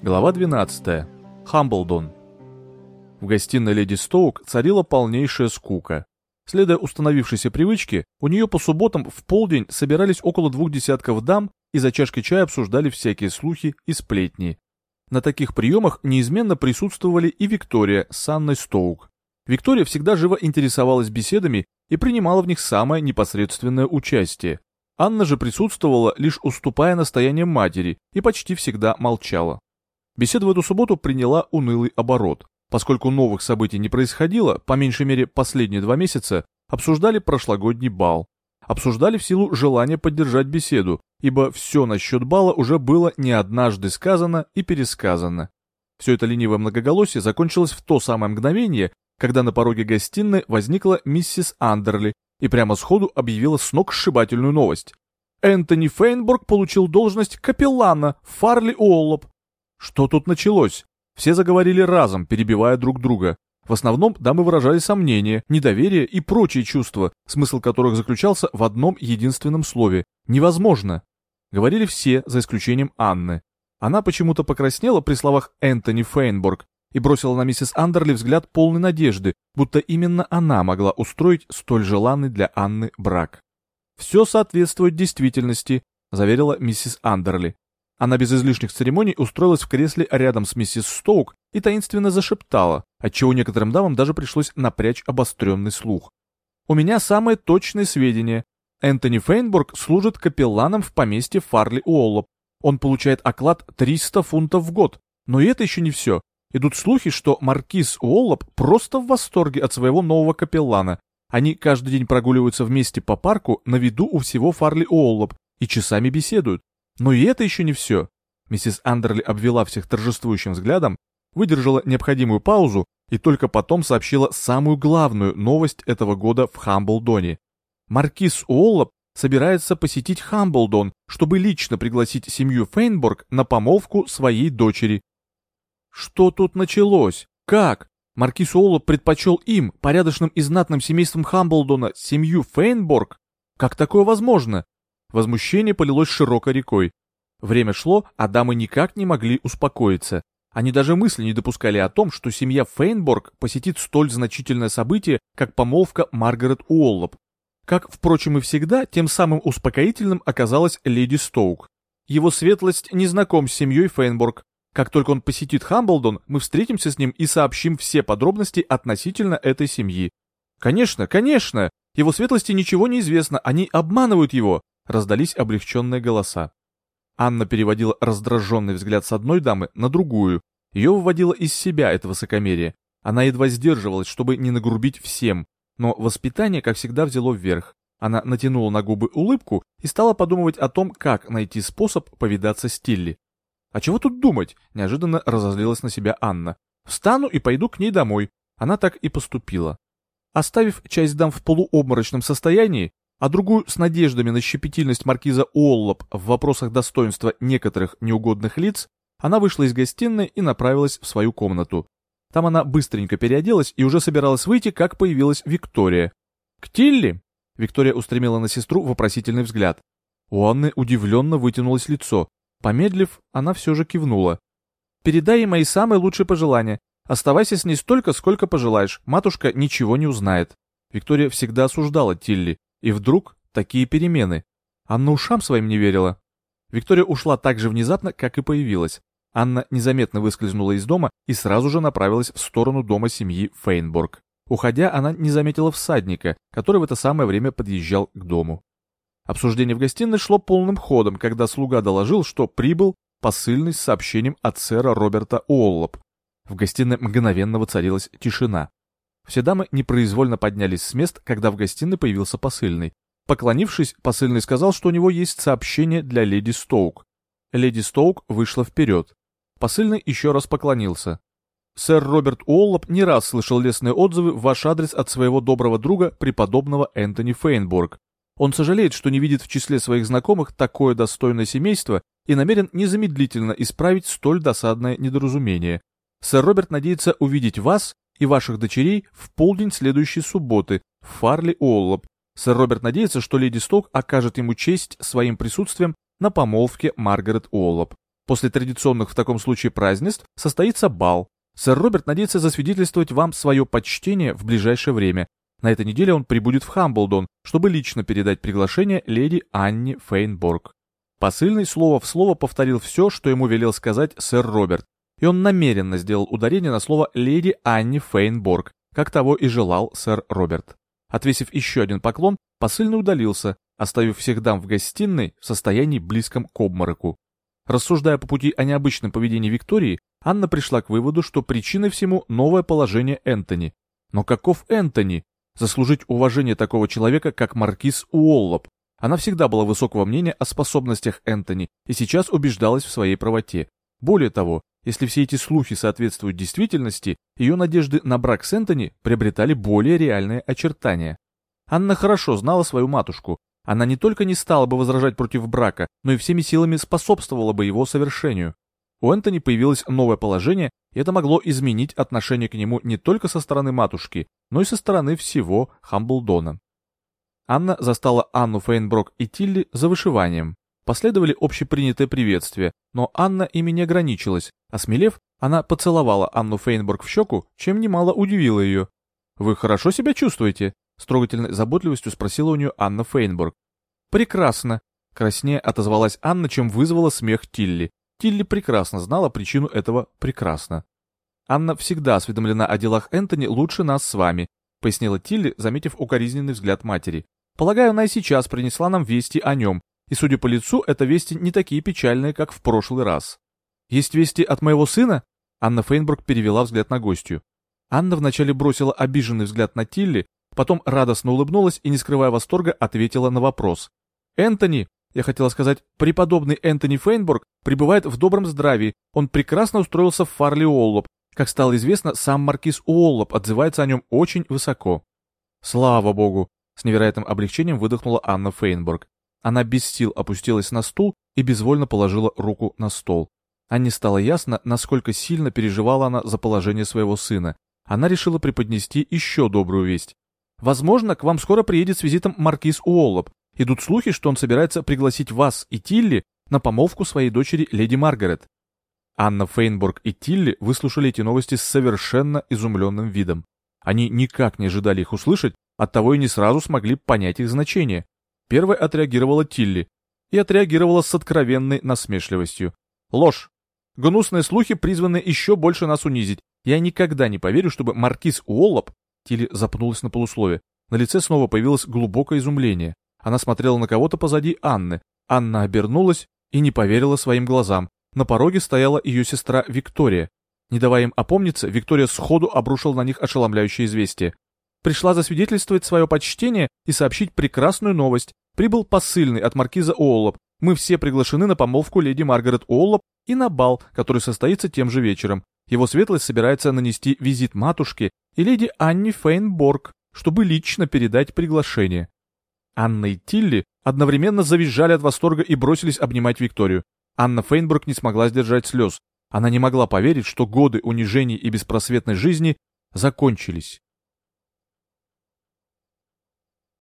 Глава 12. Хамблдон. В гостиной леди Стоук царила полнейшая скука. Следуя установившейся привычке, у нее по субботам в полдень собирались около двух десятков дам и за чашкой чая обсуждали всякие слухи и сплетни. На таких приемах неизменно присутствовали и Виктория с Анной Стоук. Виктория всегда живо интересовалась беседами и принимала в них самое непосредственное участие. Анна же присутствовала, лишь уступая настояниям матери, и почти всегда молчала. Беседа в эту субботу приняла унылый оборот. Поскольку новых событий не происходило, по меньшей мере последние два месяца, обсуждали прошлогодний бал. Обсуждали в силу желания поддержать беседу, ибо все насчет бала уже было не однажды сказано и пересказано. Все это ленивое многоголосие закончилось в то самое мгновение, когда на пороге гостиной возникла миссис Андерли и прямо сходу объявила сногсшибательную новость. Энтони Фейнборг получил должность капеллана Фарли Уоллоп. Что тут началось? Все заговорили разом, перебивая друг друга. В основном дамы выражали сомнения, недоверие и прочие чувства, смысл которых заключался в одном единственном слове «невозможно». Говорили все, за исключением Анны. Она почему-то покраснела при словах Энтони Фейнборг и бросила на миссис Андерли взгляд полный надежды, будто именно она могла устроить столь желанный для Анны брак. «Все соответствует действительности», — заверила миссис Андерли. Она без излишних церемоний устроилась в кресле рядом с миссис Стоук и таинственно зашептала, отчего некоторым дамам даже пришлось напрячь обостренный слух. «У меня самые точные сведения. Энтони Фейнбург служит капелланом в поместье Фарли Уоллоп. Он получает оклад 300 фунтов в год. Но и это еще не все. Идут слухи, что маркиз Уоллоп просто в восторге от своего нового капеллана. Они каждый день прогуливаются вместе по парку на виду у всего Фарли Уоллоп и часами беседуют. Но и это еще не все. Миссис Андерли обвела всех торжествующим взглядом, выдержала необходимую паузу и только потом сообщила самую главную новость этого года в Хамблдоне. Маркиз Уоллоп собирается посетить Хамблдон, чтобы лично пригласить семью Фейнборг на помолвку своей дочери. Что тут началось? Как? Маркиз Уоллоп предпочел им, порядочным и знатным семейством Хамблдона, семью Фейнборг? Как такое возможно? Возмущение полилось широкой рекой. Время шло, а дамы никак не могли успокоиться. Они даже мысли не допускали о том, что семья Фейнборг посетит столь значительное событие, как помолвка Маргарет Уоллоп. Как, впрочем, и всегда, тем самым успокоительным оказалась леди Стоук. Его светлость не знаком с семьей Фейнборг. Как только он посетит Хамблдон, мы встретимся с ним и сообщим все подробности относительно этой семьи. Конечно, конечно, его светлости ничего не известно, они обманывают его, раздались облегченные голоса. Анна переводила раздраженный взгляд с одной дамы на другую. Ее выводило из себя это высокомерие. Она едва сдерживалась, чтобы не нагрубить всем, но воспитание, как всегда, взяло вверх. Она натянула на губы улыбку и стала подумывать о том, как найти способ повидаться с Тилли. «А чего тут думать?» – неожиданно разозлилась на себя Анна. «Встану и пойду к ней домой». Она так и поступила. Оставив часть дам в полуобморочном состоянии, а другую с надеждами на щепетильность маркиза Уоллоп в вопросах достоинства некоторых неугодных лиц, она вышла из гостиной и направилась в свою комнату. Там она быстренько переоделась и уже собиралась выйти, как появилась Виктория. «К Тилли?» Виктория устремила на сестру вопросительный взгляд. У Анны удивленно вытянулось лицо. Помедлив, она все же кивнула. «Передай ей мои самые лучшие пожелания. Оставайся с ней столько, сколько пожелаешь. Матушка ничего не узнает». Виктория всегда осуждала Тилли, и вдруг такие перемены. Анна ушам своим не верила. Виктория ушла так же внезапно, как и появилась. Анна незаметно выскользнула из дома и сразу же направилась в сторону дома семьи Фейнборг. Уходя, она не заметила всадника, который в это самое время подъезжал к дому. Обсуждение в гостиной шло полным ходом, когда слуга доложил, что прибыл посыльный с сообщением от сэра Роберта Уоллоп. В гостиной мгновенно воцарилась тишина. Все дамы непроизвольно поднялись с мест, когда в гостиной появился посыльный. Поклонившись, посыльный сказал, что у него есть сообщение для леди Стоук. Леди Стоук вышла вперед. Посыльный еще раз поклонился. Сэр Роберт Уоллоп не раз слышал лестные отзывы в ваш адрес от своего доброго друга, преподобного Энтони Фейнборг. Он сожалеет, что не видит в числе своих знакомых такое достойное семейство и намерен незамедлительно исправить столь досадное недоразумение. Сэр Роберт надеется увидеть вас и ваших дочерей в полдень следующей субботы в Фарли Уоллоп. Сэр Роберт надеется, что леди Сток окажет ему честь своим присутствием на помолвке Маргарет Уоллоп. После традиционных в таком случае празднеств состоится бал. Сэр Роберт надеется засвидетельствовать вам свое почтение в ближайшее время. На этой неделе он прибудет в Хамблдон, чтобы лично передать приглашение леди Анне Фейнборг. Посыльный слово в слово повторил все, что ему велел сказать сэр Роберт, и он намеренно сделал ударение на слово «леди Анни Фейнборг», как того и желал сэр Роберт. Отвесив еще один поклон, посыльный удалился, оставив всех дам в гостиной в состоянии близком к обмороку. Рассуждая по пути о необычном поведении Виктории, Анна пришла к выводу, что причиной всему новое положение Энтони. Но каков Энтони? Заслужить уважение такого человека, как маркиз Уоллоп. Она всегда была высокого мнения о способностях Энтони и сейчас убеждалась в своей правоте. Более того, если все эти слухи соответствуют действительности, ее надежды на брак с Энтони приобретали более реальные очертания. Анна хорошо знала свою матушку. Она не только не стала бы возражать против брака, но и всеми силами способствовала бы его совершению. У Энтони появилось новое положение, и это могло изменить отношение к нему не только со стороны матушки, но и со стороны всего Хамблдона. Анна застала Анну Фейнброк и Тилли за вышиванием. Последовали общепринятые приветствия, но Анна ими не ограничилась. Осмелев, она поцеловала Анну Фейнборг в щеку, чем немало удивила ее. «Вы хорошо себя чувствуете?» — с трогательной заботливостью спросила у нее Анна Фейнборг. «Прекрасно!» — краснее отозвалась Анна, чем вызвала смех Тилли. Тилли прекрасно знала причину этого «прекрасно». «Анна всегда осведомлена о делах Энтони лучше нас с вами», — пояснила Тилли, заметив укоризненный взгляд матери. «Полагаю, она и сейчас принесла нам вести о нем, и, судя по лицу, это вести не такие печальные, как в прошлый раз. «Есть вести от моего сына?» Анна Фейнбург перевела взгляд на гостью. Анна вначале бросила обиженный взгляд на Тилли, потом радостно улыбнулась и, не скрывая восторга, ответила на вопрос. «Энтони, я хотела сказать, преподобный Энтони Фейнбург пребывает в добром здравии, он прекрасно устроился в Фарли Уоллоп. Как стало известно, сам маркиз Уоллоп отзывается о нем очень высоко». «Слава богу!» — с невероятным облегчением выдохнула Анна Фейнбург. Она без сил опустилась на стул и безвольно положила руку на стол. Анне стало ясно, насколько сильно переживала она за положение своего сына. Она решила преподнести еще добрую весть. «Возможно, к вам скоро приедет с визитом маркиз Уоллоп. Идут слухи, что он собирается пригласить вас и Тилли на помолвку своей дочери леди Маргарет». Анна Фейнбург и Тилли выслушали эти новости с совершенно изумленным видом. Они никак не ожидали их услышать, оттого и не сразу смогли понять их значение. Первой отреагировала Тилли и отреагировала с откровенной насмешливостью. Ложь. Гнусные слухи призваны еще больше нас унизить. Я никогда не поверю, чтобы маркиз Уоллоп... Тилли запнулась на полуслове. На лице снова появилось глубокое изумление. Она смотрела на кого-то позади Анны. Анна обернулась и не поверила своим глазам. На пороге стояла ее сестра Виктория. Не давая им опомниться, Виктория сходу обрушила на них ошеломляющее известие. Пришла засвидетельствовать свое почтение и сообщить прекрасную новость. Прибыл посыльный от маркиза Уоллоп. Мы все приглашены на помолвку леди Маргарет Уоллоп и на бал, который состоится тем же вечером. Его светлость собирается нанести визит матушке и леди Анне Фейнборг, чтобы лично передать приглашение. Анна и Тилли одновременно завизжали от восторга и бросились обнимать Викторию. Анна Фейнборг не смогла сдержать слез. Она не могла поверить, что годы унижений и беспросветной жизни закончились.